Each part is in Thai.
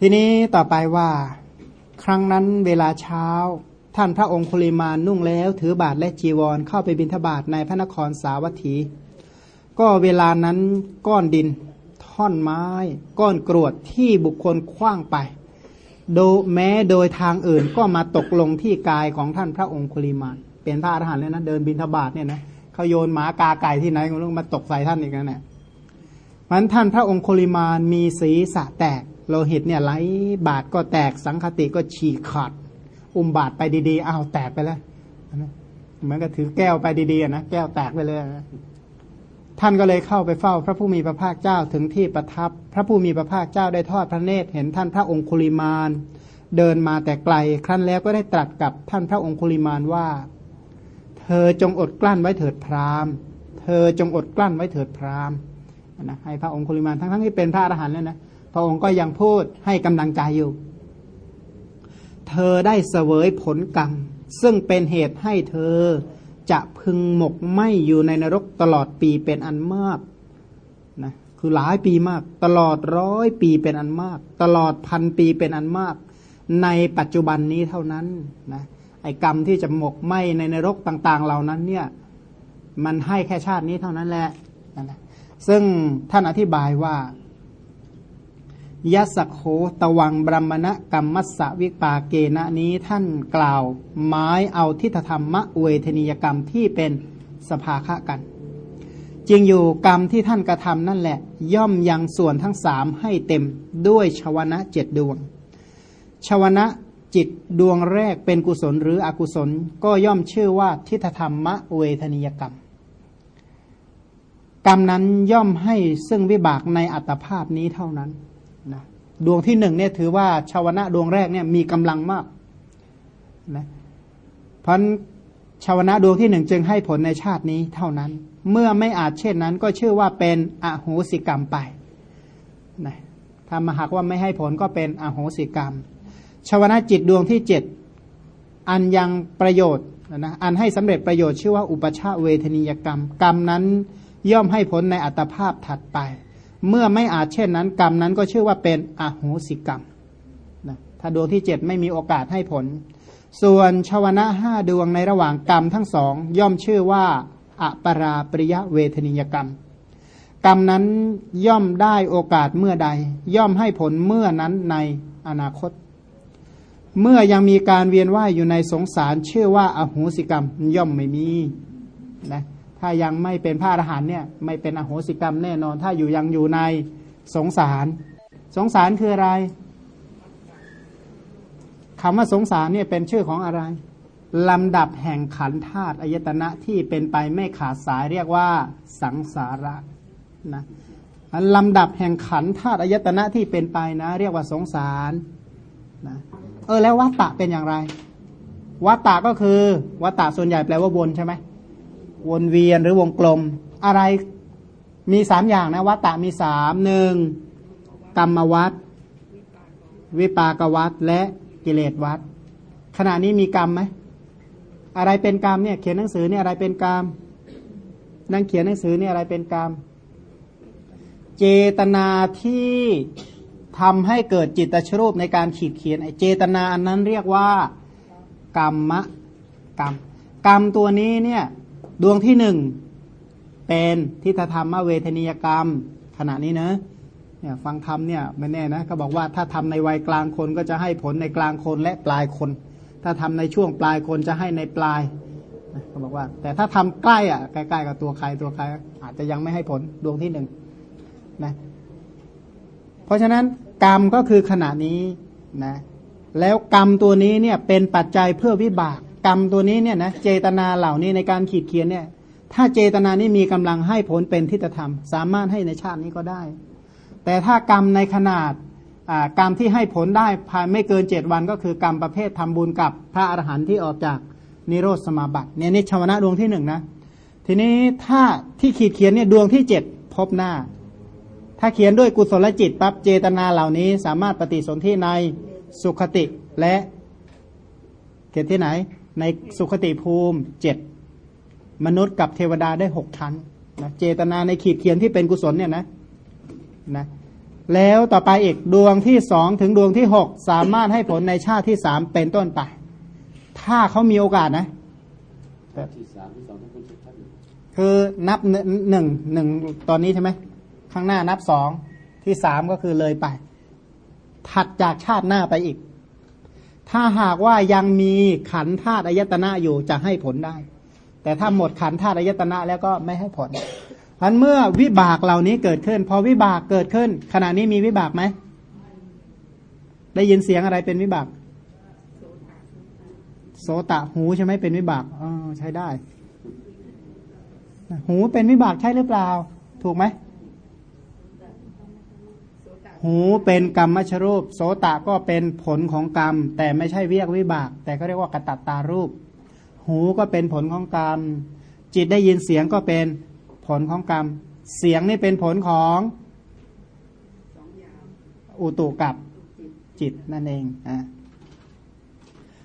ทีนี้ต่อไปว่า ครั้งนั้นเวลาเช้า ท่านพระองคุลิมานนุ่งแล้ว ถือบาทและจีวรเข้าไปบิณฑบาตในพระนครสาวัตถี ก็เวลานั้นก้อนดิน ท่อนไม้ ก้อนกรวดที่บุคคลคว้างไป โดยแม้โดยทางอื่นก็มาตกลงที่กายของท่านพระองคุลิมาน เป็นพระอรหันต์เลยนะเดินบิณฑบาตเนี่ยนะเขาโยนหมากาไก่ที่ไหนก็ต้องมาตกใส่ท่านอีกนั่นแหละมันท่านพระองคุลิมานมีศีรษะแตก โลหิตเนี่ยไหลบาดก็แตกสังคติก็ฉีกขาด อุ้มบาดไปดีๆอ้าวแตกไปแล้วเหมือนกับถือแก้วไปดีๆนะแก้วแตกไปเลยนะท่านก็เลยเข้าไปเฝ้าพระผู้มีพระภาคเจ้าถึงที่ประทับ พระผู้มีพระภาคเจ้าได้ทอดพระเนตรเห็นท่านพระองคุลิมานเดินมาแต่ไกล ครั้นแล้วก็ได้ตรัสกับท่านพระองคุลิมานว่า เธอจงอดกลั้นไว้เถิดพราหมณ์ เธอจงอดกลั้นไว้เถิดพราหมณ์นะให้พระองคุลิมานทั้งๆที่เป็นพระอรหันต์แล้วนะ พระองค์ก็ยังพูดให้กำลังใจอยู่ เธอได้เสวยผลกรรม ซึ่งเป็นเหตุให้เธอจะพึงหมกไหมอยู่ในนรกตลอดปีเป็นอันมากนะคือหลายปีมาก ตลอดร้อยปีเป็นอันมาก ตลอดพันปีเป็นอันมาก ในปัจจุบันนี้เท่านั้นนะไอ้กรรมที่จะหมกไหมในนรกต่างๆ เหล่านั้นเนี่ยมันให้แค่ชาตินี้เท่านั้นแหละนะซึ่งท่านอธิบายว่า ยัสโคตวังบรมณะกรรมมัสสวิปาเกณะนี้ท่านกล่าวไม้เอาทิฏฐธรรมะเวทนิยกรรมที่เป็นสภาคะกัน จริงอยู่กรรมที่ท่านกระทำนั่นแหละ ย่อมยังส่วนทั้งสามให้เต็มด้วยชวนะเจ็ดดวง ชวนะจิตดวงแรกเป็นกุศลหรืออกุศลก็ย่อมชื่อว่าทิฏฐธรรมะเวทนิยกรรม กรรมนั้นย่อมให้ซึ่งวิบากในอัตภาพนี้เท่านั้น นะดวงที่หนึ่งเนี่ยถือว่าชาวนะดวงแรกเนี่ยมีกำลังมากนะเพราะชาวนะดวงที่หนึ่งจึงให้ผลในชาตินี้เท่านั้น เมื่อไม่อาจเช่นนั้น ก็ชื่อว่าเป็นอโหสิกรรมไปนะถ้ามาหากว่าไม่ให้ผลก็เป็นอโหสิกรรม ชาวนะจิตดวงที่เจ็ดอันยังประโยชน์นะอันให้สำเร็จประโยชน์ชื่อว่าอุปชาเวทนิยกรรม กรรมนั้นย่อมให้ผลในอัตภาพถัดไป เมื่อไม่อาจเช่นนั้น กรรมนั้นก็ชื่อว่าเป็นอโหสิกรรมนะถ้าดวงที่เจ็ดไม่มีโอกาสให้ผล ส่วนชาวนะห้าดวงในระหว่างกรรมทั้งสองย่อมชื่อว่าอปราปริยเวทนิยกรรม กรรมนั้นย่อมได้โอกาสเมื่อใด ย่อมให้ผลเมื่อนั้นในอนาคต เมื่อยังมีการเวียนว่ายอยู่ในสงสารชื่อว่าอโหสิกรรมย่อมไม่มีนะ ถ้ายังไม่เป็นพระอรหันเนี่ยไม่เป็นอโหสิกรรมแน่นอน ถ้าอยู่ยังอยู่ในสงสาร สงสารคืออะไรคำว่าสงสารเนี่ยเป็นชื่อของอะไร ลำดับแห่งขันธาตุอายตนะที่เป็นไปไม่ขาดสายเรียกว่าสังสาระนะลำดับแห่งขันธาตุอายตนะที่เป็นไปนะ เรียกว่าสงสารนะเออแล้ววัตตะเป็นอย่างไรวัตตะก็คือวัตตะส่วนใหญ่แปลว่าวนใช่ไหม วนเวียนหรือวงกลม อะไรมีสามอย่างนะวัตตะมีสามหนึ่งกรรมวัตวิปากวัตและกิเลสวัตขณะนี้มีกรรมไหมอะไรเป็นกรรมเนี่ยเขียนหนังสือเนี่ยอะไรเป็นกรรมนั่งเขียนหนังสือเนี่ยอะไรเป็นกรรม เจตนาที่ทำให้เกิดจิตตชรูปในการขีดเขียนไอเจตนาอันนั้นเรียกว่ากรรมะกรรม กรรมตัวนี้เนี่ย ดวงที่หนึ่งเป็นทิฏฐธรรมเวทนิยกรรม ขณะนี้นะเนี่ยฟังธรรมเนี่ยไม่แน่นะก็บอกว่าถ้าทำในวัยกลางคนก็จะให้ผลในกลางคนและปลายคน ถ้าทำในช่วงปลายคนจะให้ในปลายเขาบอกว่า แต่ถ้าทำใกล้อะใกล้ๆกับตัวใครตัวใคร อาจจะยังไม่ให้ผลดวงที่หนึ่งนะเพราะฉะนั้นกรรมก็คือขณะนี้นะแล้วกรรมตัวนี้เนี่ยเป็นปัจจัยเพื่อวิบาก กรรมตัวนี้เนี่ยนะเจตนาเหล่านี้ในการขีดเขียนเนี่ย ถ้าเจตนานี้มีกำลังให้ผลเป็นทิฏฐธรรม สามารถให้ในชาตินี้ก็ได้ แต่ถ้ากรรมในขนาดกรรมที่ให้ผลได้ภายไม่เกินเจ็ดวันก็คือกรรมประเภททำบุญกับพระอรหันต์ที่ออกจากนิโรธสมาบัติเนี่ยนี่ชาวนะดวงที่หนึ่งนะ ทีนี้ถ้าที่ขีดเขียนเนี่ยดวงที่เจ็ดพบหน้า ถ้าเขียนด้วยกุศลจิตปั๊บเจตนาเหล่านี้สามารถปฏิสนธิในสุขติและเขียนที่ไหน ในสุขติภูมิเจ็ดมนุษย์กับเทวดาได้หกชั้นนะเจตนาในขีดเขียนที่เป็นกุศลเนี่ยนะนะแล้วต่อไปอีกดวงที่สองถึงดวงที่หกสามารถให้ผลในชาติที่สามเป็นต้นไป ถ้าเขามีโอกาสนะที่สามที่สองที่คุณสุทัศน์คือนับหนึ่งหนึ่งหนึ่งตอนนี้ใช่ไหมข้างหน้านับสองที่สามก็คือเลยไป ถัดจากชาติหน้าไปอีก ถ้าหากว่ายังมีขันธ์ธาตุอายตนะอยู่จะให้ผลได้ แต่ถ้าหมดขันธ์ธาตุอายตนะแล้วก็ไม่ให้ผลพันเมื่อวิบากเหล่านี้เกิดขึ้น พอวิบากเกิดขึ้น ขณะนี้มีวิบากไหม ได้ยินเสียงอะไรเป็นวิบาก โสตะหูใช่ไหมเป็นวิบากอ๋อใช้ได้ หูเป็นวิบากใช่หรือเปล่า ถูกไหม หูเป็นกรรมมชรูป โสตะก็เป็นผลของกรรม แต่ไม่ใช่เวียกวิบาก แต่ก็เรียกว่ากระตัตตารูป หูก็เป็นผลของกรรม จิตได้ยินเสียงก็เป็นผลของกรรม เสียงนี่เป็นผลของอุตุกับจิตนั่นเองอะ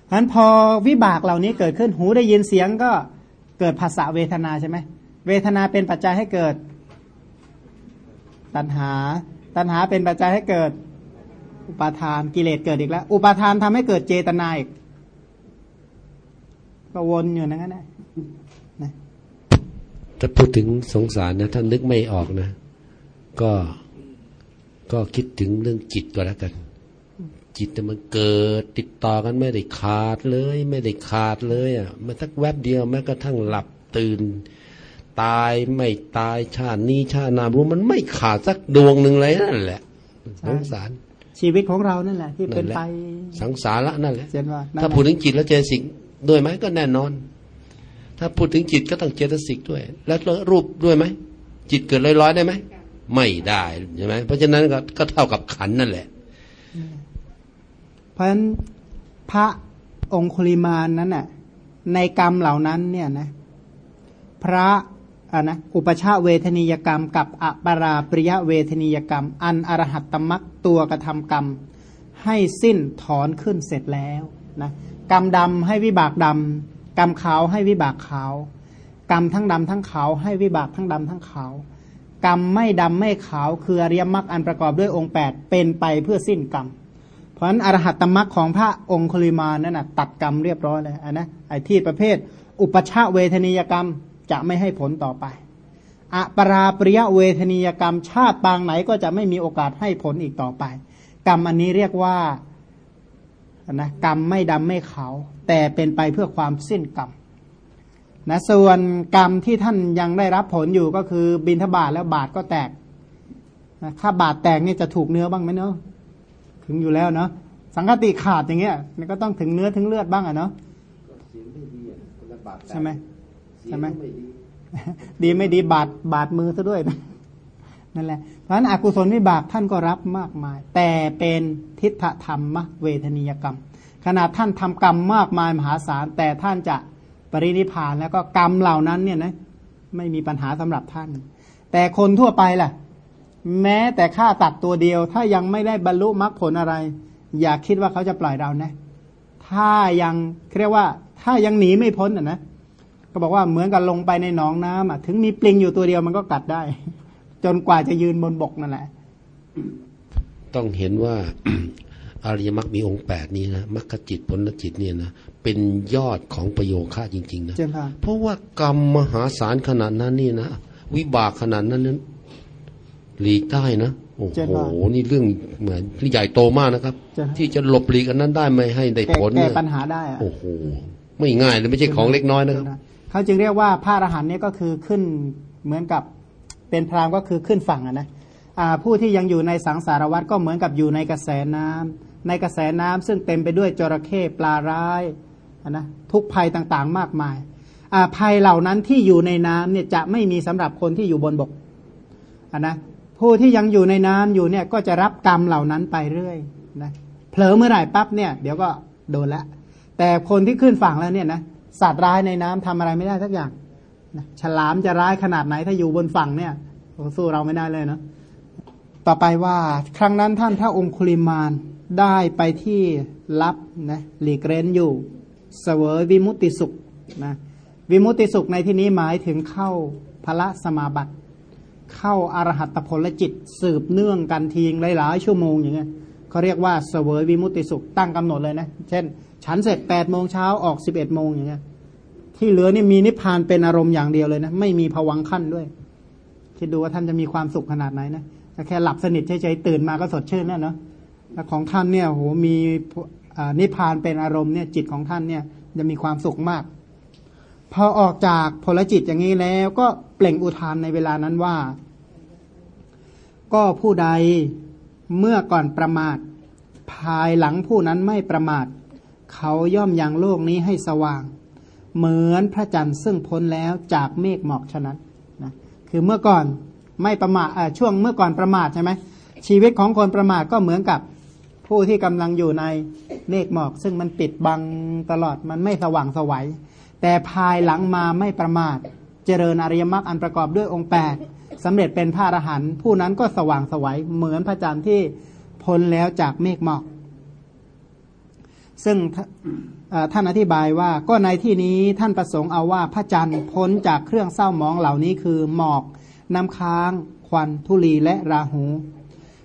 ฉะนั้นพอวิบากเหล่านี้เกิดขึ้นหูได้ยินเสียงก็เกิดภาษาเวทนาใช่ไหมเวทนาเป็นปัจจัยให้เกิดตัณหา ตัณหาเป็นปัจจัยให้เกิด อุปาทานกิเลสเกิดอีกแล้ว อุปาทานทำให้เกิดเจตนาอีกก็วนอยู่นั่นแหละถ้าพูดถึงสงสารนะถ้านึกไม่ออกนะ ก็ก็คิดถึงเรื่องจิตก็แล้วกัน จิตมันเกิดติดต่อกันไม่ได้ขาดเลย ไม่ได้ขาดเลยอะมันสักแวบเดียวแม้กระทั่งหลับตื่น ตายไม่ตายชาตินี้ชาติหนามรู้มันไม่ขาดสักดวงหนึ่งเลยนั่นแหละสงสาร ชีวิตของเรานั่นแหละ ที่เป็นนั่นแหละไปสังสารละนั่นแหละเช่นว่านั่นถ้าแหละพูดถึงจิตแล้วเจตสิกด้วยไหมก็แน่นอน ถ้าพูดถึงจิตก็ต้องเจตสิกด้วย แล้วรูปด้วยไหมจิตเกิดลอยๆได้ไหมไม่ได้ใช่ไหมเพราะฉะนั้นก็ก็เท่ากับขันธ์นั่นแหละ เพราะฉะนั้นพระองคุลิมานนั้นน่ะในกรรมเหล่านั้นเนี่ยนะ พระอ่ะนะอุปชาเวทนียกรรม กับอปราปริยเวทนียกรรม อันอรหัตตมักตัวกระทำกรรม ให้สิ้นถอนขึ้นเสร็จแล้วนะกรรมดำให้วิบากดำกรรมขาวให้วิบากขาว กรรมทั้งดำทั้งขาวให้วิบากทั้งดำทั้งขาว กรรมไม่ดำไม่ขาวคืออริยมรรคอันประกอบด้วยองค์ 8 เป็นไปเพื่อสิ้นกรรมเพราะฉะนั้นอรหัตตมรรคของพระองคุลิมานนั่นนะตัดกรรมเรียบร้อยเลยอันนะไอ้ที่ประเภท อุปชาเวทนียกรรม จะไม่ให้ผลต่อไปอปราปริยเวทนียกรรมชาติปางไหนก็จะไม่มีโอกาสให้ผลอีกต่อไป กรรมอันนี้เรียกว่านะกรรมไม่ดำไม่ขาวแต่เป็นไปเพื่อความสิ้นกรรมนะส่วนกรรมที่ท่านยังได้รับผลอยู่ก็คือบินทบาทแล้วบาทก็แตกนะถ้าบาทแตกนี่จะถูกเนื้อบ้างไหมเนาะถึงอยู่แล้วเนาะสังกติขาดอย่างเงี้ยมันก็ต้องถึงเนื้อถึงเลือดบ้างอะเนาะใช่ไหม ใช่ไหมดีไม่ดีบาดบาดมือซะด้วยนะนั่นแหละเพราะฉะนั้นอกุศลวิบากท่านก็รับมากมาย แต่เป็นทิฏฐธรรมเวทนียกรรม ขนาดท่านทำกรรมมากมายมหาศาล แต่ท่านจะปรินิพานแล้วก็กรรมเหล่านั้นเนี่ยนะไม่มีปัญหาสำหรับท่าน แต่คนทั่วไปล่ะ แม้แต่ฆ่าตัดตัวเดียว ถ้ายังไม่ได้บรรลุมรรคผลอะไร อย่าคิดว่าเขาจะปล่อยเรานะ ถ้ายังเรียกว่า ถ้ายังหนีไม่พ้นอะนะ ก็บอกว่าเหมือนกับลงไปในหนองน้ำอะถึงมีปลิงอยู่ตัวเดียวมันก็กัดได้ จนกว่าจะยืนบนบกนั่นแหละ ต้องเห็นว่าอริยมรรคมีองค์แปดนี้นะมรรคจิตผลจิตเนี่ยนะเป็นยอดของประโยคะจริง ๆ นะเจนพานเพราะว่ากรรมมหาศาลขนาดนั้นนี่นะวิบากขนาดนั้นนั้นหลีกได้นะโอ้โหนี่เรื่องเหมือนใหญ่โตมากนะครับ ที่จะหลบหลีกอันนั้นได้ไม่ให้ได้แก้ผลแก้เนี่ยปัญหาได้อะโอ้โหไม่ง่ายเลยไม่ใช่ของเล็กน้อยนะครับ เขาจึงเรียกว่าพระอรหันต์เนี่ยก็คือขึ้นเหมือนกับเป็นพรามก็คือขึ้นฝั่งนะผู้ที่ยังอยู่ในสังสารวัฏก็เหมือนกับอยู่ในกระแสน้ำในกระแสน้ำซึ่งเต็มไปด้วยจระเข้ปลาร้ายนะทุกภัยต่างๆมากมายภัยเหล่านั้นที่อยู่ในน้ำเนี่ยจะไม่มีสำหรับคนที่อยู่บนบกนะผู้ที่ยังอยู่ในน้ำอยู่เนี่ยก็จะรับกรรมเหล่านั้นไปเรื่อยนะเผลอเมื่อไหร่ปั๊บเนี่ยเดี๋ยวก็โดนละแต่คนที่ขึ้นฝั่งแล้วเนี่ยนะ สัตว์ร้ายในน้ำทำอะไรไม่ได้สักอย่างนะฉลามจะร้ายขนาดไหนถ้าอยู่บนฝั่งเนี่ยสู้เราไม่ได้เลยเนาะต่อไปว่าครั้งนั้นท่านพระองคุลิมานได้ไปที่ลับนะหลีกเร้นอยู่เสวยวิมุตติสุขนะวิมุตติสุขในที่นี้หมายถึงเข้าพระสมาบัติ เข้าอารหัตผลจิตสืบเนื่องกันทีงหลายๆชั่วโมงอย่างเงี้ย เขาเรียกว่าเสวยวิมุตติสุขตั้งกำหนดเลยนะ เช่น ฉันเสร็จ8ปดโมงเช้าออก11บเอ็ดโมงอย่างเงี้ยที่เหลือนี่มีนิพพานเป็นอารมณ์อย่างเดียวเลยนะ ไม่มีผวังขั้นด้วย คิดดูว่าท่านจะมีความสุขขนาดไหนนะถ้าแค่หลับสนิทเฉยๆตื่นมาก็สดชื่นแล้วเนาะแต่ของท่านเนี่ยโหมีอ่านิพพานเป็นอารมณ์เนี่ยจิตของท่านเนี่ยจะมีความสุขมาก พอออกจากพลจิตอย่างนี้แล้วก็เปล่งอุทานในเวลานั้นว่า ก็ผู้ใด เมื่อก่อนประมาท ภายหลังผู้นั้นไม่ประมาท เขาย่อมยังโลกนี้ให้สว่าง เหมือนพระจันทร์ซึ่งพ้นแล้วจากเมฆหมอกฉะนั้นนะคือเมื่อก่อนไม่ประมาทช่วงเมื่อก่อนประมาทใช่ไหมชีวิตของคนประมาทก็เหมือนกับผู้ที่กำลังอยู่ในเมฆหมอก ซึ่งมันปิดบังตลอดมันไม่สว่างสวัยแต่ภายหลังมาไม่ประมาท เจริญอริยมรรคอันประกอบด้วยองค์แปด สำเร็จเป็นพระอรหันต์ผู้นั้นก็สว่างสวัยเหมือนพระจันทร์ที่พ้นแล้วจากเมฆหมอก ซึ่งท่านอธิบายว่าก็ในที่นี้ท่านประสงค์เอาว่าพระจันทร์พ้นจากเครื่องเศร้าหมองเหล่านี้คือหมอก น้ำค้าง ควันธุลีและราหู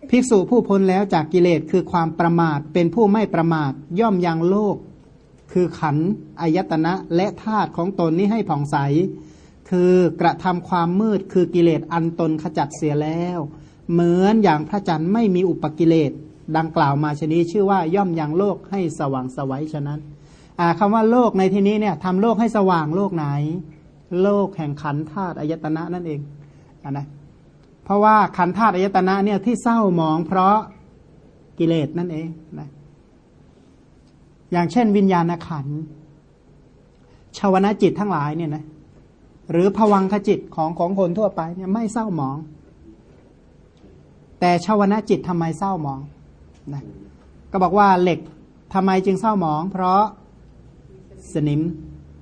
ภิกษุผู้พ้นแล้วจากกิเลสคือความประมาทเป็นผู้ไม่ประมาทย่อมยังโลก คือขันอายตนะและธาตุของตนนี้ให้ผ่องใส คือกระทำความมืดคือกิเลสอันตนขจัดเสียแล้ว เหมือนอย่างพระจันทร์ไม่มีอุปกิเลสดังกล่าวมาชนี้ชื่อว่าย่อมยังโลกให้สว่างสวัยฉะนั้นอ่าคำว่าโลกในที่นี้เนี่ยทำโลกให้สว่างโลกไหน โลกแห่งขันธาตุอายตนะนั่นเองอะนะเพราะว่าขันธาตุอายตนะเนี่ยที่เศร้าหมองเพราะกิเลสนั่นเองนะอย่างเช่นวิญญาณขันชาวนะจิตทั้งหลายเนี่ยนะ หรือภวังคจิตของของคนทั่วไปเนี่ยไม่เศร้าหมอง แต่ชาวนะจิตทำไมเศร้าหมองนะก็บอกว่าเหล็กทำไมจึงเศร้าหมอง เพราะสนิม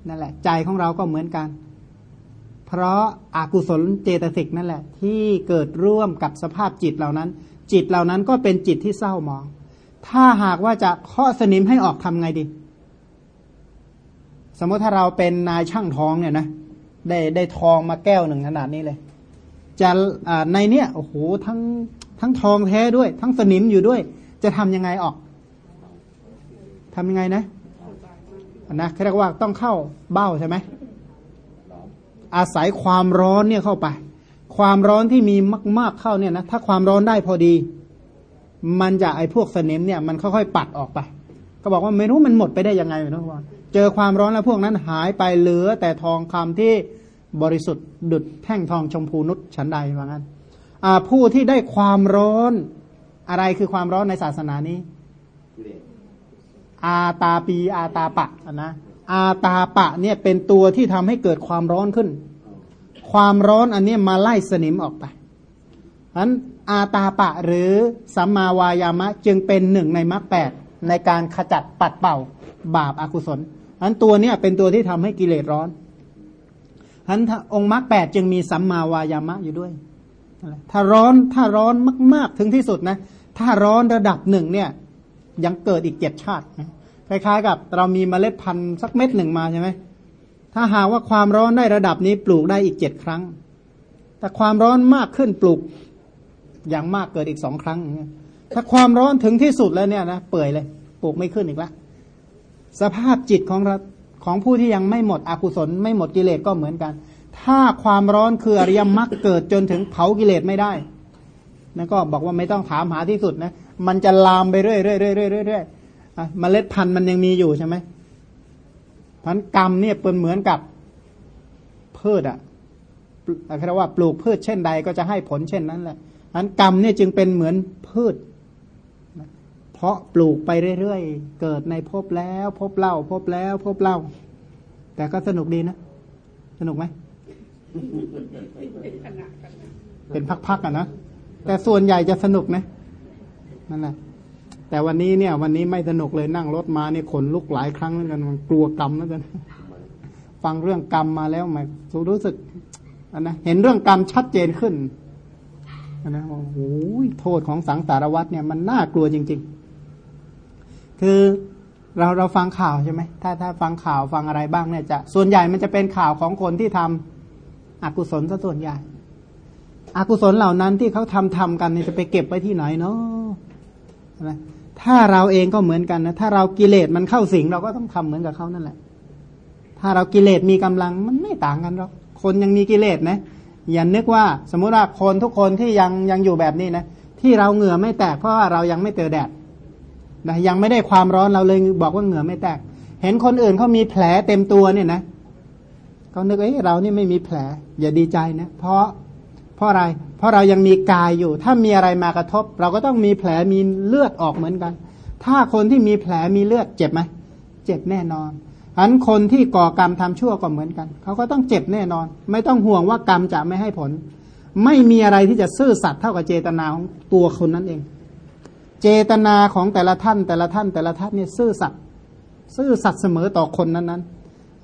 นั่นแหละ ใจของเราก็เหมือนกัน เพราะอากุศลเจตสิกนั่นแหละ ที่เกิดร่วมกับสภาพจิตเหล่านั้น จิตเหล่านั้นก็เป็นจิตที่เศร้าหมอง ถ้าหากว่าจะเคาะสนิมให้ออกทำไงดี สมมติถ้าเราเป็นนายช่างทองเนี่ยนะ ได้ได้ทองมาแก้วหนึ่งขนาดนี้เลย จะในเนี้ยโอ้โหทั้งทั้งทองแท้ด้วย ทั้งสนิมอยู่ด้วย จะทำยังไงออกทำยังไงนะนะเขาเรียกว่าต้องเข้าเบ้าใช่ไหมอาศัยความร้อนเนี่ยเข้าไป ความร้อนที่มีมาก ๆเข้าเนี่ยนะถ้าความร้อนได้พอดี มันจะไอ้พวกสนิมเนี่ยมันค่อยๆปัดออกไป ก็บอกว่าไม่รู้มันหมดไปได้ยังไงไม่รู้ว่าเจอความร้อนแล้วพวกนั้นหายไปเหลือแต่ทองคำที่ บริสุทธิ์ดุดแท่งทองชมพูนุชฉันใดว่างั้นอ่าผู้ที่ได้ความร้อนอะไรคือความร้อนในศาสนานี้กิเลสอาตาปีอาตาปะนะอาตาปะเนี่ยเป็นตัวที่ทำให้เกิดความร้อนขึ้น ความร้อนอันเนี้ยมาไล่สนิมออกไปฉะนั้นอาตาปะหรือสัมมาวายามะจึงเป็นหนึ่งในมรรคแปดในการขจัดปัดเป่าบาปอากุศลฉะนั้นตัวเนี้ยเป็นตัวที่ทำให้กิเลสร้อน ฉะนั้นองค์มรรคแปดจึงมีสัมมาวายามะอยู่ด้วย ถ้าร้อนถ้าร้อนมาก ๆ ถึงที่สุดนะ ถ้าร้อนระดับหนึ่งเนี่ยยังเกิดอีกเจ็ดชาตินะคล้ายๆ กับเรามีเมล็ดพันธุ์สักเม็ดหนึ่งมาใช่ไหมถ้าหากว่าความร้อนได้ระดับนี้ปลูกได้อีกเจ็ดครั้ง แต่ความร้อนมากขึ้นปลูกอย่างมากเกิดอีกสองครั้ง ถ้าความร้อนถึงที่สุดแล้วเนี่ยนะเปื่อยเลยปลูกไม่ขึ้นอีกแล้วสภาพจิตของเรา ของผู้ที่ยังไม่หมดอกุศล ไม่หมดกิเลสก็เหมือนกัน ถ้าความร้อนคืออริยมรรคเกิดจนถึงเผากิเลสไม่ได้นั่นก็บอกว่าไม่ต้องถามหาที่สุดนะมันจะลามไปเรื่อยๆเรื่อยๆเรื่อยๆอะเมล็ดพันธุ์มันยังมีอยู่ใช่ไหมพันกรรมเนี่ยเป็นเหมือนกับพืชอะเรียกว่าปลูกพืชเช่นใดก็จะให้ผลเช่นนั้นแหละพันกรรมเนี่ยจึงเป็นเหมือนพืช เพราะปลูกไปเรื่อยๆ เกิดในภพแล้วพบเล่าพบแล้วพบเล่า แต่ก็สนุกดีนะ สนุกไหม เป็นพักๆอะนะ แต่ส่วนใหญ่จะสนุกนะ นั่นแหละ แต่วันนี้เนี่ย วันนี้ไม่สนุกเลยนั่งรถมาเนี่ยขนลุกหลายครั้งแล้วกันมันกลัวกรรมแล้วกัน ฟังเรื่องกรรมมาแล้วมันรู้สึกอันนะเห็นเรื่องกรรมชัดเจนขึ้นอันนะโอ้โหโทษของสังสารวัตรเนี่ยมันน่ากลัวจริง ๆ คือเราเราฟังข่าวใช่ไหมถ้าถ้าฟังข่าวฟังอะไรบ้างเนี่ยจะส่วนใหญ่มันจะเป็นข่าวของคนที่ทำอกุศลซะส่วนใหญ่ อกุศลเหล่านั้นที่เขาทำทำกันเนี่ยจะไปเก็บไว้ที่ไหนเนาะถ้าเราเองก็เหมือนกันนะถ้าเรากิเลสมันเข้าสิงเราก็ต้องทำเหมือนกับเขานั่นแหละ ถ้าเรากิเลสมีกำลังมันไม่ต่างกันหรอกคนยังมีกิเลสนะอย่านึกว่าสมมุติว่าคนทุกคนที่ยังยังอยู่แบบนี้นะที่เราเหงื่อไม่แตกเพราะว่าเรายังไม่เจอแดด นะยังไม่ได้ความร้อนเราเลยบอกว่าเหงื่อไม่แตก เห็นคนอื่นเขามีแผลเต็มตัวเนี่ยนะเขานึกเอ้ยเรานี่ไม่มีแผล อย่าดีใจนะ เพราะเพราะอะไร เพราะเรายังมีกายอยู่ ถ้ามีอะไรมากระทบ เราก็ต้องมีแผลมีเลือดออกเหมือนกัน ถ้าคนที่มีแผลมีเลือดเจ็บไหมเจ็บแน่นอนอันคนที่ก่อกรรมทำชั่วก็เหมือนกัน เขาก็ต้องเจ็บแน่นอน ไม่ต้องห่วงว่ากรรมจะไม่ให้ผล ไม่มีอะไรที่จะซื่อสัตย์เท่ากับเจตนาของตัวคนนั้นเอง เจตนาของแต่ละท่านแต่ละท่านแต่ละท่านเนี่ยซื่อสัตย์ซื่อสัตย์เสมอต่อคนนั้นนั้น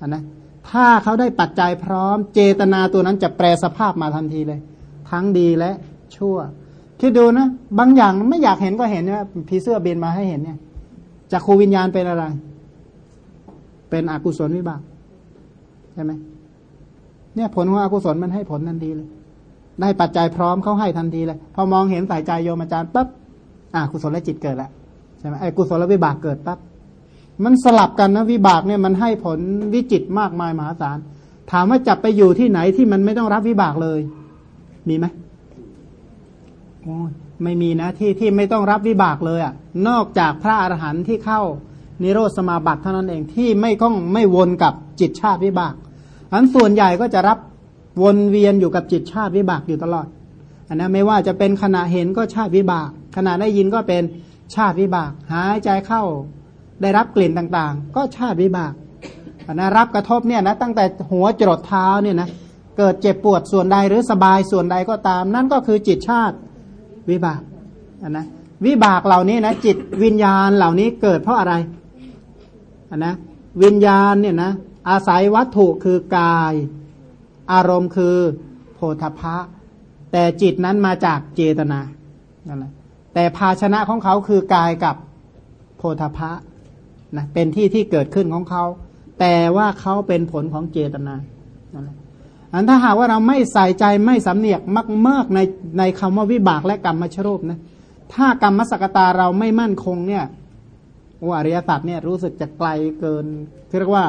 นนะถ้าเขาได้ปัจจัยพร้อม เจตนาตัวนั้นจะแปลสภาพมาทันทีเลย ทั้งดีและชั่ว คิดดูนะ บางอย่างไม่อยากเห็นก็เห็นว่าผีเสื้อบินมาให้เห็นเนี่ยจากครูวิญญาณเป็นอะไร เป็นอกุศลวิบากใช่ไหมเนี่ยผลของอกุศลมันให้ผลทันทีเลย ได้ปัจจัยพร้อมเขาให้ทันทีเลย พอมองเห็นสายใจโยมอาจารย์ปั๊บ อ่ากุศลและจิตเกิดแล้วใช่ไหมไอ้กุศลวิบากเกิดปั๊บมันสลับกันนะวิบากเนี่ยมันให้ผลวิจิตมากมายมหาศาลถามว่าจับไปอยู่ที่ไหนที่มันไม่ต้องรับวิบากเลย มีไหมโอ้ไม่มีนะที่ที่ไม่ต้องรับวิบากเลยอะ่ะ นอกจากพระอรหันต์ที่เข้านิโรธสมาบัติเท่านั้นเองที่ไม่ต้องไม่วนกับจิตชาติวิบากอันส่วนใหญ่ก็จะรับวนเวียนอยู่กับจิตชาติวิบากอยู่ตลอดอันนั้นไม่ว่าจะเป็นขณะเห็นก็ชาติวิบาก ขณะได้ยินก็เป็นชาติวิบาก หายใจเข้าได้รับกลิ่นต่างๆ ก็ชาติวิบากอันนะรับกระทบเนี่ยนะตั้งแต่หัวจรดเท้าเนี่ยนะเกิดเจ็บปวดส่วนใดหรือสบายส่วนใดก็ตาม นั่นก็คือจิตชาติวิบากอันนะวิบากเหล่านี้นะจิตวิญญาณเหล่านี้เกิดเพราะอะไรอันนะวิญญาณเนี่ยนะอาศัยวัตถุคือกาย อารมณ์คือโพธพะแต่จิตนั้นมาจากเจตนานั่นแหละ แต่ภาชนะของเขาคือกายกับโพธพะนะเป็นที่ที่เกิดขึ้นของเขา แต่ว่าเขาเป็นผลของเจตนานั่นแหละอันถ้าหากว่าเราไม่ใส่ใจไม่สำเนียกมากมากในในคำว่าวิบากและกรรมมชรูปนะถ้ากรรมสกตาเราไม่มั่นคงเนี่ยว่าอริยสัจเนี่ยรู้สึกจะไกลเกินเรียกว่า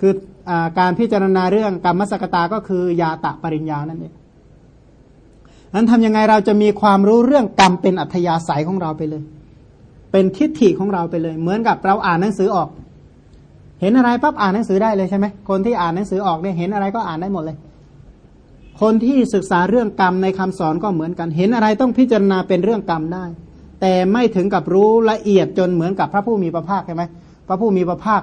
คืออการพิจารณาเรื่องกรรมสกตาก็คือยาตะปริญญานั่นเอง นั้นทำยังไงเราจะมีความรู้เรื่องกรรมเป็นอัธยาศัยของเราไปเลย เป็นทิฏฐิของเราไปเลย เหมือนกับเราอ่านหนังสือออก เห็นอะไรปั๊บอ่านหนังสือได้เลยใช่ไหมคนที่อ่านหนังสือออกเนี่ยเห็นอะไรก็อ่านได้หมดเลย คนที่ศึกษาเรื่องกรรมในคำสอนก็เหมือนกัน เห็นอะไรต้องพิจารณาเป็นเรื่องกรรมได้ แต่ไม่ถึงกับรู้ละเอียดจนเหมือนกับพระผู้มีพระภาคใช่ไหมพระผู้มีพระภาค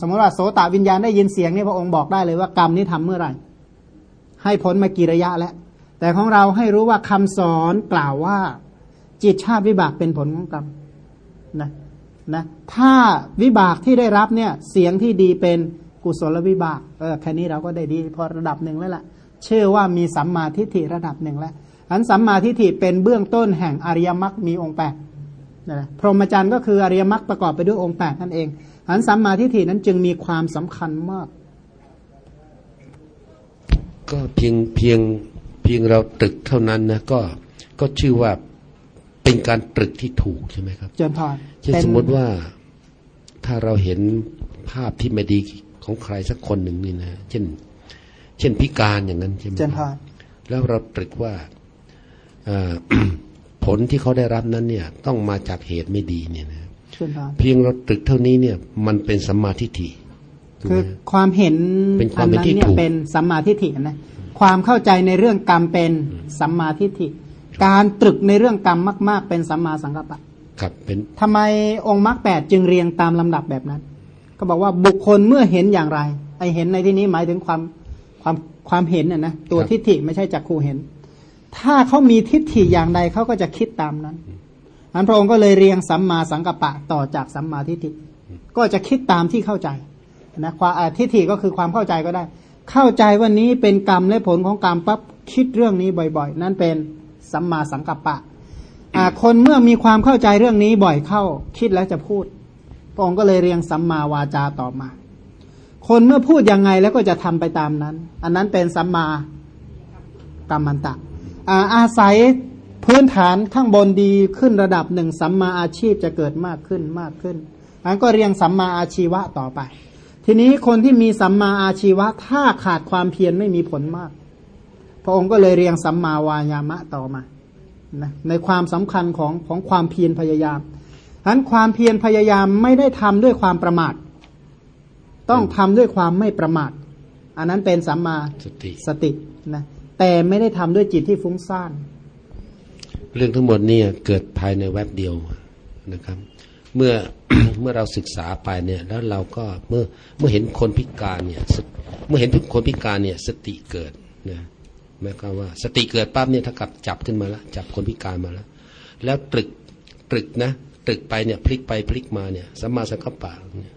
สมมติว่าโสตวิญญาณได้ยินเสียงนี่พระองค์บอกได้เลยว่ากรรมนี้ทำเมื่อไหร่ ให้ผลมากี่ระยะแล้ว แต่ของเราให้รู้ว่าคำสอนกล่าวว่า จิตชาติวิบากเป็นผลของกรรมนะนะถ้าวิบากที่ได้รับเนี่ยเสียงที่ดีเป็นกุศลวิบากเออแค่นี้เราก็ได้ดีพอระดับหนึ่งแล้วล่ะเชื่อว่ามีสัมมาทิฏฐิระดับหนึ่งแล้วอันสัมมาทิฏฐิเป็นเบื้องต้นแห่งอริยมรรคมีองค์แปดนะพรหมจรรย์ก็คืออริยมรรคประกอบไปด้วยองค์แปดนั่นเองอันสัมมาทิฏฐินั้นจึงมีความสำคัญมาก ก็เพียงเพียง พียงเราตรึกเท่านั้นนะก็ก็ชื่อว่าเป็นการตรึกที่ถูกใช่ไหมครับเจนพรเช่นสมมติว่าถ้าเราเห็นภาพที่ไม่ดีของใครสักคนหนึ่งนี่นะเช่น เช่นพิการอย่างนั้นใช่ไหมเจนพรแล้วเราตรึกว่าเอ่อผลที่เขาได้รับนั้นเนี่ย ต้องมาจากเหตุไม่ดีเนี่ยนะเจนพรเพียงเราตรึกเท่านี้เนี่ย มันเป็นสัมมาทิฏฐิถูกคือไหมความเห็นเป็นความอัเป็นนั้นที่เนี่ยถูกเป็นสัมมาทิฏฐินะ ความเข้าใจในเรื่องกรรมเป็นสัมมาทิฏฐิ การตรึกในเรื่องกรรมมาก ๆ เป็นสัมมาสังกัปปะครับเป็นทำไมองค์มรรคแปดจึงเรียงตามลำดับแบบนั้น ก็บอกว่าบุคคลเมื่อเห็นอย่างไรไอเห็นในที่นี้หมายถึงความความความเห็นน่ะนะตัวทิฏฐิไม่ใช่จักขูเห็น ถ้าเขามีทิฏฐิอย่างใดเขาก็จะคิดตามนั้นอันพระองค์ก็เลยเรียงสัมมาสังกัปปะต่อจากสัมมาทิฏฐิ ก็จะคิดตามที่เข้าใจนะความอ่าทิฏฐิก็คือความเข้าใจก็ได้ เข้าใจว่านี้เป็นกรรมและผลของกรรมปั๊บคิดเรื่องนี้บ่อยๆ นั่นเป็นสัมมาสังกัปปะอ่าคนเมื่อมีความเข้าใจเรื่องนี้บ่อยเข้า คิดแล้วจะพูดพระองค์ก็เลยเรียงสัมมาวาจาต่อมา คนเมื่อพูดยังไงแล้วก็จะทำไปตามนั้น อันนั้นเป็นสัมมากรรมันตะอ่าอาศัยพื้นฐานข้างบนดีขึ้นระดับหนึ่งสัมมาอาชีพจะเกิดมากขึ้นมากขึ้นอันก็เรียงสัมมาอาชีวะต่อไป ทีนี้คนที่มีสัมมาอาชีวะ ถ้าขาดความเพียรไม่มีผลมาก พระองค์ก็เลยเรียงสัมมาวายามะต่อมานะในความสำคัญของของความเพียรพยายามฉะนั้นความเพียรพยายามไม่ได้ทำด้วยความประมาท ต้องทำด้วยความไม่ประมาท อันนั้นเป็นสัมมาสติสตินะแต่ไม่ได้ทำด้วยจิตที่ฟุ้งซ่านเรื่องทั้งหมดเนี่ยเกิดภายในแวบเดียวนะครับ เมื่อ เมื่อเราศึกษาไปเนี่ยแล้วเราก็เมื่อเมื่อเห็นคนพิการเนี่ยเมื่อเห็นคนพิการเนี่ยสติเกิดนะหมายความว่า สติเกิดปั๊บเนี่ยถ้ากับจับขึ้นมาแล้วจับคนพิการมาแล้ว แล้วตรึกตรึกนะตรึกไปเนี่ยพลิกไปพลิกมาเนี่ยสัมมาสังกัปปะเนี่ย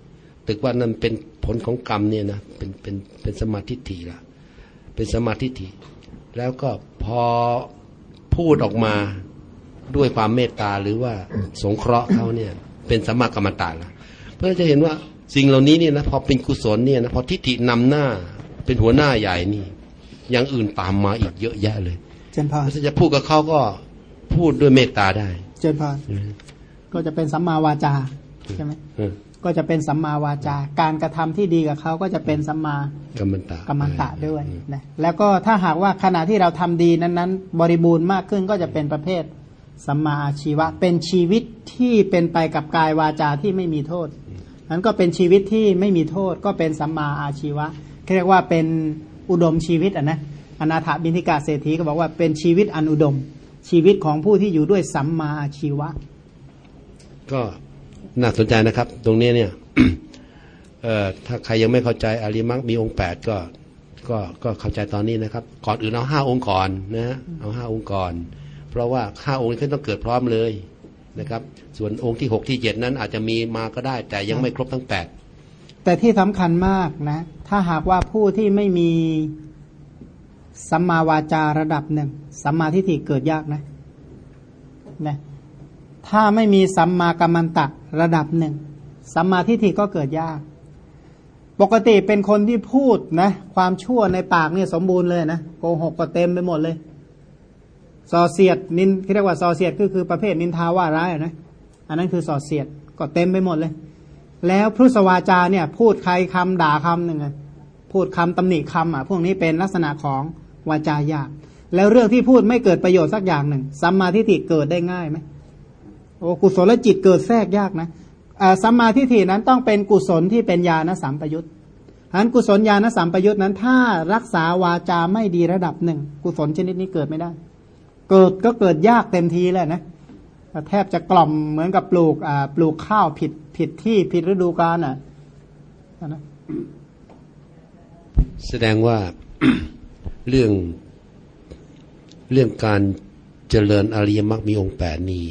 ตรึกว่านั่นเป็นผลของกรรมเนี่ยนะเป็นเป็นเป็นสมาธิฏฐิละเป็นสมาธิฏฐิแล้วก็พอพูดออกมาด้วยความเมตตาหรือว่าสงเคราะห์เขาเนี่ย เป็นสัมมากรรมตาละเพื่อจะเห็นว่าสิ่งเหล่านี้เนี่ยนะพอเป็นกุศลเนี่ยนะพอทิฏฐินำหน้าเป็นหัวหน้าใหญ่นี่อย่างอื่นตามมาอีกเยอะแยะเลยเจนพานถ้าจะพูดกับเขาก็พูดด้วยเมตตาได้ เจนพานก็จะเป็นสัมมาวาจาใช่ไหมเออก็จะเป็นสัมมาวาจา การกระทำที่ดีกับเขาก็จะเป็นสัมมากรรมตะกัมมันตะด้วยนะแล้วก็ถ้าหากว่าขณะที่เราทำดีนั้นๆ บริบูรณ์มากขึ้นก็จะเป็นประเภท สัมมาอาชีวะ เป็นชีวิตที่เป็นไปกับกายวาจาที่ไม่มีโทษนั้นก็เป็นชีวิตที่ไม่มีโทษ ก็เป็นสัมมาอาชีวะเรียกว่าเป็นอุดมชีวิตอะนะอนาถบินทิกาเศรษฐีก็บอกว่าเป็นชีวิตอันอุดม ชีวิตของผู้ที่อยู่ด้วยสัมมาอาชีวะ ก็น่าสนใจนะครับ ตรงนี้เนี่ยเอ่อถ้าใครยังไม่เข้าใจอริยมรรคมีองค์แปดก็ก็ก็เข้าใจตอนนี้นะครับ ก่อนอื่นเอาห้าองค์ก่อนนะฮะเอาห้าองค์ก่อน เพราะว่าห้าองค์นี้ก็ต้องเกิดพร้อมเลยนะครับ ส่วนองค์ที่หกที่เจ็ดนั้นอาจจะมีมาก็ได้ แต่ยังไม่ครบทั้งแปดแต่ที่สำคัญมากนะ ถ้าหากว่าผู้ที่ไม่มีสัมมาวาจาระดับหนึ่งสัมมาทิฏฐิเกิดยากนะนะถ้าไม่มีสัมมากัมมันตะระดับหนึ่งสัมมาทิฏฐิก็เกิดยาก ปกติเป็นคนที่พูดนะ ความชั่วในปากเนี่ยสมบูรณ์เลยนะโกหกก็เต็มไปหมดเลย ส่อเสียดนินเรียกว่าส่อเสียดก็คือประเภทนินทาว่าร้ายนะอันนั้นคือส่อเสียดก็เต็มไปหมดเลย แล้วพุทธวาจาเนี่ย พูดใครคำด่าคำหนึ่งพูดคำตำหนิคำอะพวกนี้เป็นลักษณะของวาจาหยาบแล้วเรื่องที่พูดไม่เกิดประโยชน์สักอย่างหนึ่งสัมมาทิฏฐิเกิดได้ง่ายไหมโอ้กุศลจิตเกิดแทรกยากนะอ่าสัมมาทิฏฐินั้นต้องเป็นกุศลที่เป็นญาณสัมปยุตฉะนั้นกุศลญาณสัมปยุตนั้นถ้ารักษาวาจาไม่ดีระดับหนึ่ง กุศลชนิดนี้เกิดไม่ได้ เกิดก็เกิดยากเต็มทีเลยนะแทบจะกล่อมเหมือนกับปลูกอ่าปลูกข้าวผิดผิดที่ผิดฤดูกาลอะนะแสดงว่าเรื่องเรื่องการเจริญอริยมรรคมีองค์แปดนี้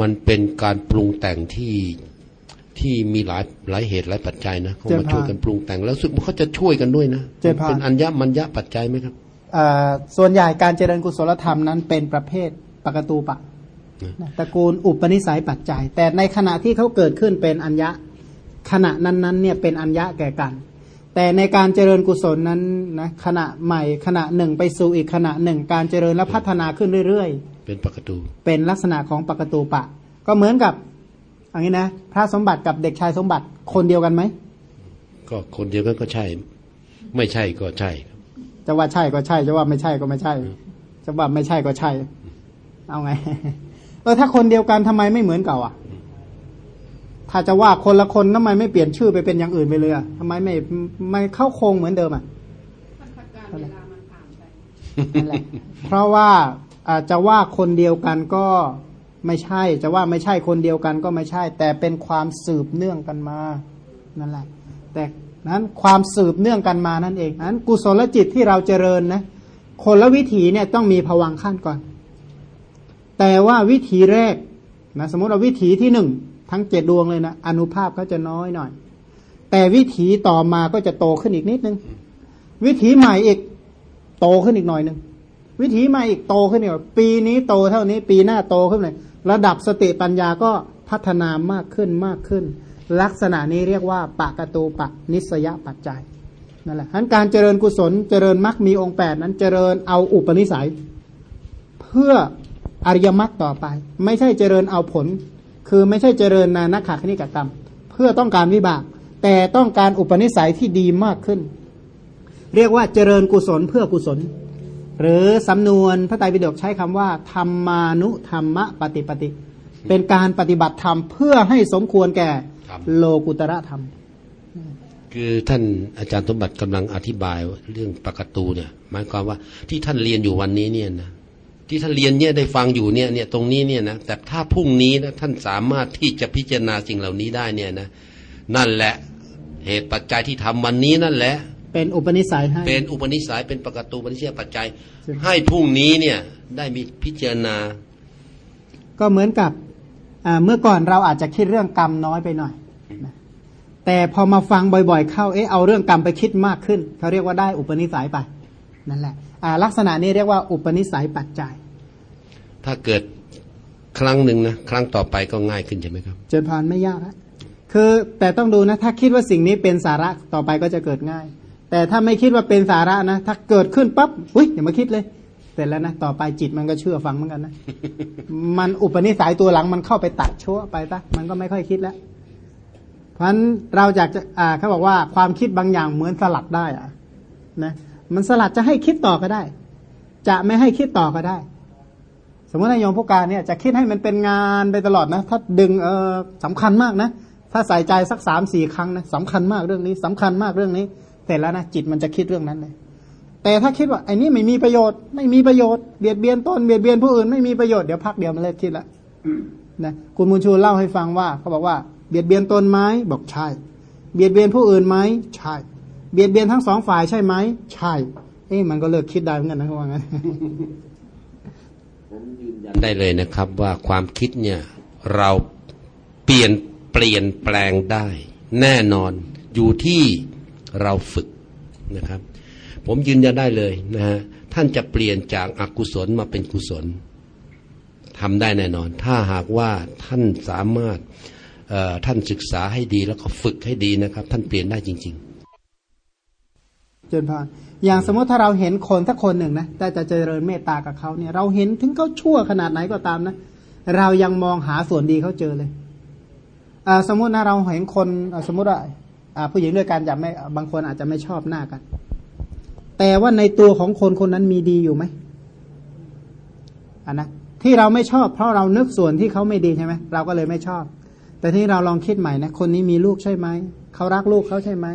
มันเป็นการปรุงแต่งที่ที่มีหลายหลายเหตุหลายปัจจัยนะเขามาช่วยกันปรุงแต่งแล้วสึกมันเขาจะช่วยกันด้วยนะเจริญพรเป็นอัญญมัญญะปัจจัยไหมครับอ่า ส่วนใหญ่การเจริญกุศลธรรมนั้นเป็นประเภทปกตูปะนะตระกูลอุปนิสัยปัจจัย แต่ในขณะที่เขาเกิดขึ้นเป็นอัญญะขณะนั้นๆเนี่ยเป็นอัญญะแก่กัน แต่ในการเจริญกุศลนั้นนะขณะใหม่ขณะหนึ่งไปสู่อีกขณะหนึ่ง การเจริญและพัฒนาขึ้นเรื่อยๆ เป็นปกตูเป็นลักษณะของปกตูปะ ก็เหมือนกับอย่างนี้นะพระสมบัติกับเด็กชายสมบัติคนเดียวกันไหมก็คนเดียวกันก็ใช่ ไม่ใช่ก็ใช่ครับ จะว่าใช่ก็ใช่ จะว่าไม่ใช่ก็ไม่ใช่ จะว่าไม่ใช่ก็ใช่ เอาไง เออถ้าคนเดียวกันทำไมไม่เหมือนเก่าอะ ถ้าจะว่าคนละคนทำไมไม่เปลี่ยนชื่อไปเป็นอย่างอื่นไปเลยอะทำไมไม่ไม่เข้าโครงเหมือนเดิมอะนั่นแหละเพราะว่าอาจจะว่าคนเดียวกันก็ไม่ใช่ จะว่าไม่ใช่คนเดียวกันก็ไม่ใช่ แต่เป็นความสืบเนื่องกันมา นั่นแหละ แต่ นั้นความสืบเนื่องกันมานั่นเองนั้นกุศลจิตที่เราเจริญนะคนละวิถีเนี่ยต้องมีผวังขั้นก่อน แต่ว่าวิถีแรกนะสมมติเราวิถีที่หนึ่งทั้งเจ็ดดวงเลยนะอนุภาพก็จะน้อยหน่อย แต่วิถีต่อมาก็จะโตขึ้นอีกนิดนึง วิถีใหม่อีกโตขึ้นอีกหน่อยหนึ่งวิถีใหม่อีกโตขึ้นอีกปีนี้โตเท่านี้ปีหน้าโตขึ้นเลยระดับสติปัญญาก็พัฒนามากขึ้นมากขึ้น ลักษณะนี้เรียกว่าปะกะตูปะนิสยปัจจัยนั่นแหละฉะนั้นการเจริญกุศลเจริญมรรคมีองค์แปดนั้นเจริญเอาอุปนิสัย เพื่ออริยมรรคต่อไป ไม่ใช่เจริญเอาผล คือไม่ใช่เจริญนานักขาคณิกกรรม เพื่อต้องการวิบาก แต่ต้องการอุปนิสัยที่ดีมากขึ้น เรียกว่าเจริญกุศลเพื่อกุศล หรือสำนวนพระไตรปิฎกใช้คำว่า ธรรมานุธรรมะปฏิปติ เป็นการปฏิบัติธรรมเพื่อให้สมควรแก่ โลกุตระธรรม คือท่านอาจารย์สมบัติกำลังอธิบายเรื่องปากตูเนี่ย หมายความว่าที่ท่านเรียนอยู่วันนี้เนี่ยนะที่ท่านเรียนเนี่ยได้ฟังอยู่เนี่ยเนี่ยตรงนี้เนี่ยนะแต่ถ้าพรุ่งนี้นะท่านสามารถที่จะพิจารณาสิ่งเหล่านี้ได้เนี่ยนะนั่นแหละเหตุปัจจัยที่ทำวันนี้นั่นแหละ เป็นอุปนิสัยให้เป็นอุปนิสัยเป็นปกตูปนิสัยปัจจัยใช่ไหมให้พรุ่งนี้เนี่ยได้มีพิจารณา ก็เหมือนกับอ่าเมื่อก่อนเราอาจจะคิดเรื่องกรรมน้อยไปหน่อยนะ แต่พอมาฟังบ่อยๆ เข้า เอ๊ะ เอาเรื่องกรรมไปคิดมากขึ้น เขาเรียกว่าได้อุปนิสัยไป นั่นแหละอ่าลักษณะนี้เรียกว่าอุปนิสัยปัจจัย ถ้าเกิดครั้งหนึ่งนะ ครั้งต่อไปก็ง่ายขึ้นใช่ไหมครับ เจริญพรไม่ยากนะคือแต่ต้องดูนะ ถ้าคิดว่าสิ่งนี้เป็นสาระต่อไปก็จะเกิดง่าย แต่ถ้าไม่คิดว่าเป็นสาระนะ ถ้าเกิดขึ้นปั๊บอุ้ยอย่ามาคิดเลย เสร็จแล้วนะ ต่อไปจิตมันก็เชื่อฟังเหมือนกันนะ มันอุปนิสัยตัวหลังมันเข้าไปตัดชั่วไปปะมันก็ไม่ค่อยคิดแล้ว เพราะฉะนั้นเราอยากจะอ่าเขาบอกว่าความคิดบางอย่างเหมือนสลัดได้อะนะมันสลัดจะให้คิดต่อก็ได้ จะไม่ให้คิดต่อก็ได้ สมมตินายโยมผู้การเนี่ยจะคิดให้มันเป็นงานไปตลอดนะ ถ้าดึงเออสำคัญมากนะ ถ้าใส่ใจสักสามสี่ครั้งนะสำคัญมากเรื่องนี้สำคัญมากเรื่องนี้เสร็จแล้วนะจิตมันจะคิดเรื่องนั้นเลยแต่ถ้าคิดว่าไอ้นี่ไม่มีประโยชน์ไม่มีประโยชน์เบียดเบียนตนเบียดเบียนผู้อื่นไม่มีประโยชน์เดี๋ยวพักเดียวมันเลิกคิดละนะคุณมูลชูเล่าให้ฟังว่าเขาบอกว่า เบียดเบียนตนไหมบอกใช่ เบียดเบียนผู้อื่นไหมใช่ เบียดเบียนทั้งสองฝ่ายใช่ไหมใช่ เอ๊ะมันก็เลิกคิดได้เหมือนกันนะว่างั้นผมยืนยันได้เลยนะครับ ว่าความคิดเนี่ยเราเปลี่ยนเปลี่ยนแปลงได้ แน่นอนอยู่ที่เราฝึกนะครับ ผมยืนยันได้เลยนะฮะท่านจะเปลี่ยนจากอากุศลมาเป็นกุศลทำได้แน่นอน ถ้าหากว่าท่านสามารถ ท่านศึกษาให้ดีแล้วก็ฝึกให้ดีนะครับ ท่านเปลี่ยนได้จริง ๆ เจริญพรอย่างสมมติถ้าเราเห็นคนสักคนหนึ่งนะแต่จะเจริญเมตตากับเขาเนี่ย เราเห็นถึงเขาชั่วขนาดไหนก็ตามนะ เรายังมองหาส่วนดีเขาเจอเลยสมมตินะเราเห็นคนสมมติว่าผู้หญิงด้วยกันจะไม่บางคนอาจจะไม่ชอบหน้ากัน แต่ว่าในตัวของคนคนนั้นมีดีอยู่ไหมอ่านะที่เราไม่ชอบเพราะเรานึกส่วนที่เขาไม่ดีใช่ไหมเราก็เลยไม่ชอบ แต่ที่เราลองคิดใหม่นะคนนี้มีลูกใช่ไหมเขารักลูกเขาใช่ไหม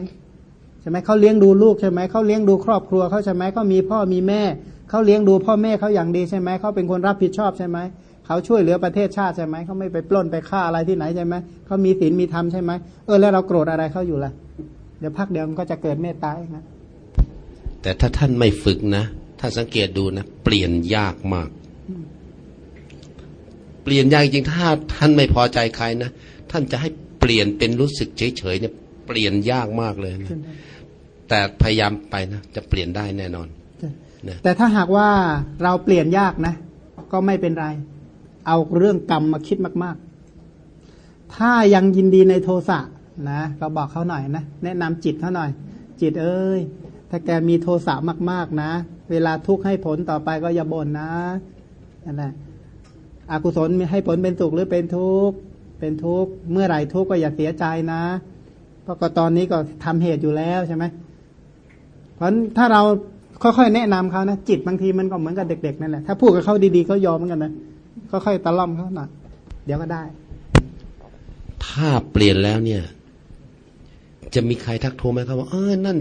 ใช่ไหมเขาเลี้ยงดูลูกใช่ไหมเขาเลี้ยงดูครอบครัวเขาใช่ไหมเขามีพ่อมีแม่เขาเลี้ยงดูพ่อแม่เขาอย่างดีใช่ไหมเขาเป็นคนรับผิดชอบใช่ไหมเขาช่วยเหลือประเทศชาติใช่ไหมเขาไม่ไปปล้นไปฆ่าอะไรที่ไหนใช่ไหมเขามีศีลมีธรรมใช่ไหมเออแล้วเราโกรธอะไรเขาอยู่ล่ะเดี๋ยวพักเดียวมันก็จะเกิดเมตตาเองนะแต่ถ้าท่านไม่ฝึกนะถ้าสังเกตดูนะ เปลี่ยนยากมาก เปลี่ยนยากจริงถ้าท่านไม่พอใจใครนะ ท่านจะให้เปลี่ยนเป็นรู้สึกเฉยๆเนี่ยเปลี่ยนยากมากเลยนะแต่พยายามไปนะจะเปลี่ยนได้แน่นอนนะแต่ถ้าหากว่าเราเปลี่ยนยากนะ ก็ไม่เป็นไร เอาเรื่องกรรมมาคิดมาก ๆ ถ้ายังยินดีในโทสะนะก็บอกเขาหน่อยนะแนะนำจิตเขาหน่อย จิตเอ้ยถ้าแกมีโทสะมาก ๆนะ เวลาทุกข์ให้ผลต่อไปก็อย่าบ่นนะนั่นแหละอกุศลมีให้ผลเป็นสุขหรือเป็นทุกข์ เป็นทุกข์เมื่อไหร่ทุกข์ก็อย่าเสียใจนะเพราะก็ตอนนี้ก็ทำเหตุอยู่แล้วใช่ไหมเพราะถ้าเราค่อยๆแนะนำเขานะจิตบางทีมันก็เหมือนกับเด็กๆนั่นแหละถ้าพูดกับเขาดีๆเขายอมเหมือนกันนะค่อยๆตะล่อมเขาหน่อยเดี๋ยวก็ได้ ถ้าเปลี่ยนแล้วเนี่ย จะมีใครทักโทรไหมครับว่าเออนั่น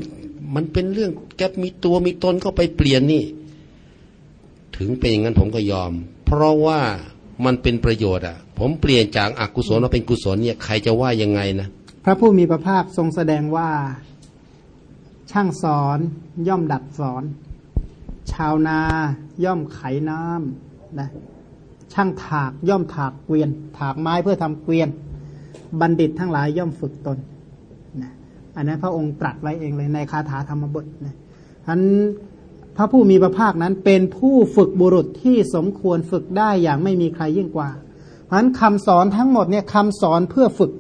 มันเป็นเรื่องแกมีตัวมีตนก็ไปเปลี่ยนนี่ ถึงเป็นอย่างนั้นผมก็ยอม เพราะว่า มันเป็นประโยชน์อะ ผมเปลี่ยนจากอากุศลมาเป็นกุศลเนี่ยใครจะว่ายังไงนะ พระผู้มีพระภาคทรงแสดงว่าช่างสอนย่อมดัดสอน ชาวนาย่อมไขน้ำนะช่างถากย่อมถากเกวียน ถากไม้เพื่อทำเกวียน บัณฑิตทั้งหลายย่อมฝึกตนนะอันนั้นพระองค์ตรัสไว้เองเลยในคาถาธรรมบทนะฉะนั้น พระผู้มีพระภาคนั้นเป็นผู้ฝึกบุรุษที่สมควรฝึกได้อย่างไม่มีใครยิ่งกว่า เพราะนั้นคำสอนทั้งหมดเนี่ยคำสอนเพื่อฝึก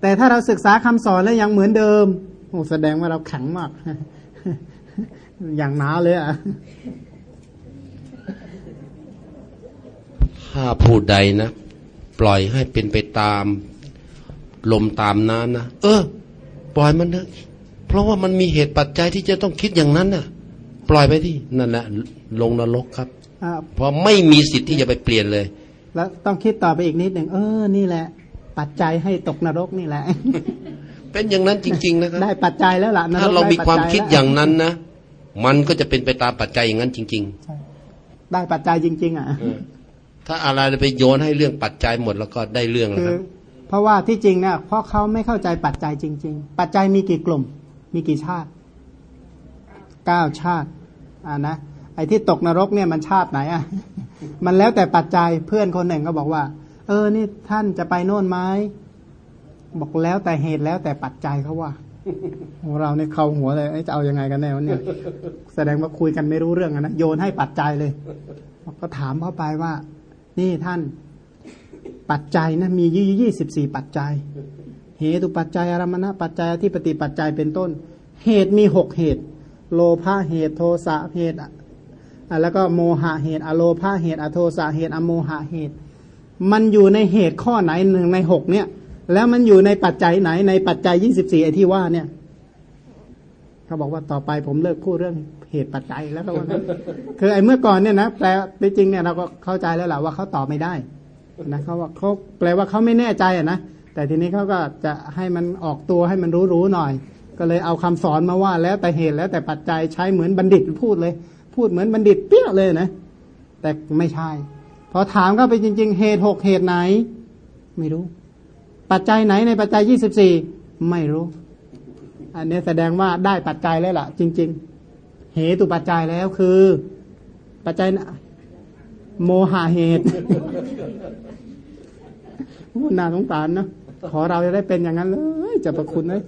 แต่ถ้าเราศึกษาคำสอนแล้วยังเหมือนเดิมโอ้แสดงว่าเราแข็งมาก อย่างหนาเลยอะถ้าผู้ใดนะ ปล่อยให้เป็นไปตาม ลมตามน้ำนะเออ ปล่อยมันเถอะเพราะว่ามันมีเหตุปัจจัยที่จะต้องคิดอย่างนั้นน่ะ ล่อยไปที่นั่นแหละลงนรกครับอ่าเพราะไม่มีสิทธิ์ที่จะไปเปลี่ยนเลย แล้วต้องคิดต่อไปอีกนิดหนึ่งเออนี่แหละ ปัจจัยให้ตกนรกนี่แหละ เป็นอย่างนั้นจริง ๆ นะครับได้ปัจจัยแล้วล่ะนกถ้าเรามีได้ปัจความจัยคิดแล้อย่างนั้นนะมันก็จะเป็นไปตามปัจจัยอย่างนั้นจริงใช่ได้ปัจจัยจริง ๆ อะๆถ้าอะไรไปโยนให้เรื่องปัจจัยหมดแล้วก็ได้เรื่องแล้วคืคอรับเพราะว่าที่จริงเนี่ยเพราะเขาไม่เข้าใจปัจจัยจริง ๆ ปัจจัยมีกี่กลุ่ม มีกี่ชาติเก้าชาติ อ่านะไอ้ที่ตกนรกเนี่ยมันชาติไหนอะมันแล้วแต่ปัจจัยเพื่อนคนหนึ่งก็บอกว่า เออนี่ท่านจะไปโน่นไหมบอกแล้วแต่เหตุแล้วแต่ปัจจัยเขาว่าเราเนี่ยเข้าหัวเลยจะเอายังไงกันแน่วะเนี่ยแสดงว่าคุยกันไม่รู้เรื่องนะโยนให้ปัจจัยเลยก็ถามเข้าไปว่า นี่ท่านปัจจัยนะมียี่ยี่สิบสี่ปัจจัย เหตุปัจจัยอารมณปัจจัยที่ปฏิปัจจัยเป็นต้น เหตุมีหกเหตุ โลภะเหตุโทสะเหตุอะแล้วก็โมหะเหตุ อโลภะเหตุ อโทสะเหตุ อโมหะเหตุ มันอยู่ในเหตุข้อไหนหนึ่งในหกเนี่ย แล้วมันอยู่ในปัจจัยไหนในปัจจัยยี่สิบสี่ไอ้ที่ว่าเนี่ยเขาบอกว่าต่อไปผมเลิกพูดเรื่องเหตุปัจจัยแล้วก็ว่าคือไอ้เมื่อก่อนเนี่ยนะแปลจริงเนี่ยเราก็เข้าใจแล้วแหละว่าเขาตอบไม่ได้นะเขาว่าเขาแปลว่าเขาไม่แน่ใจอะนะแต่ทีนี้เขาก็จะให้มันออกตัวให้มันรู้ๆหน่อย ก็เลยเอาคำสอนมาว่าแล้วแต่เหตุแล้วแต่ปัจจัยใช้เหมือนบัณฑิตพูดเลย พูดเหมือนบัณฑิตเปี้ยเลยนะ แต่ไม่ใช่ พอถามเข้าไปจริง ๆ เหตุหกเหตุไหน ไม่รู้ ปัจจัยไหนในปัจจัยยี่สิบสี่ไม่รู้ อันนี้แสดงว่าได้ปัจจัยแล้วล่ะ จริง ๆ เหตุปัจจัยแล้วคือ ปัจจัยโมหะเหตุน่าสงสารเนะขอเราจะได้เป็นอย่างนั้นเลย จะประคุณเลย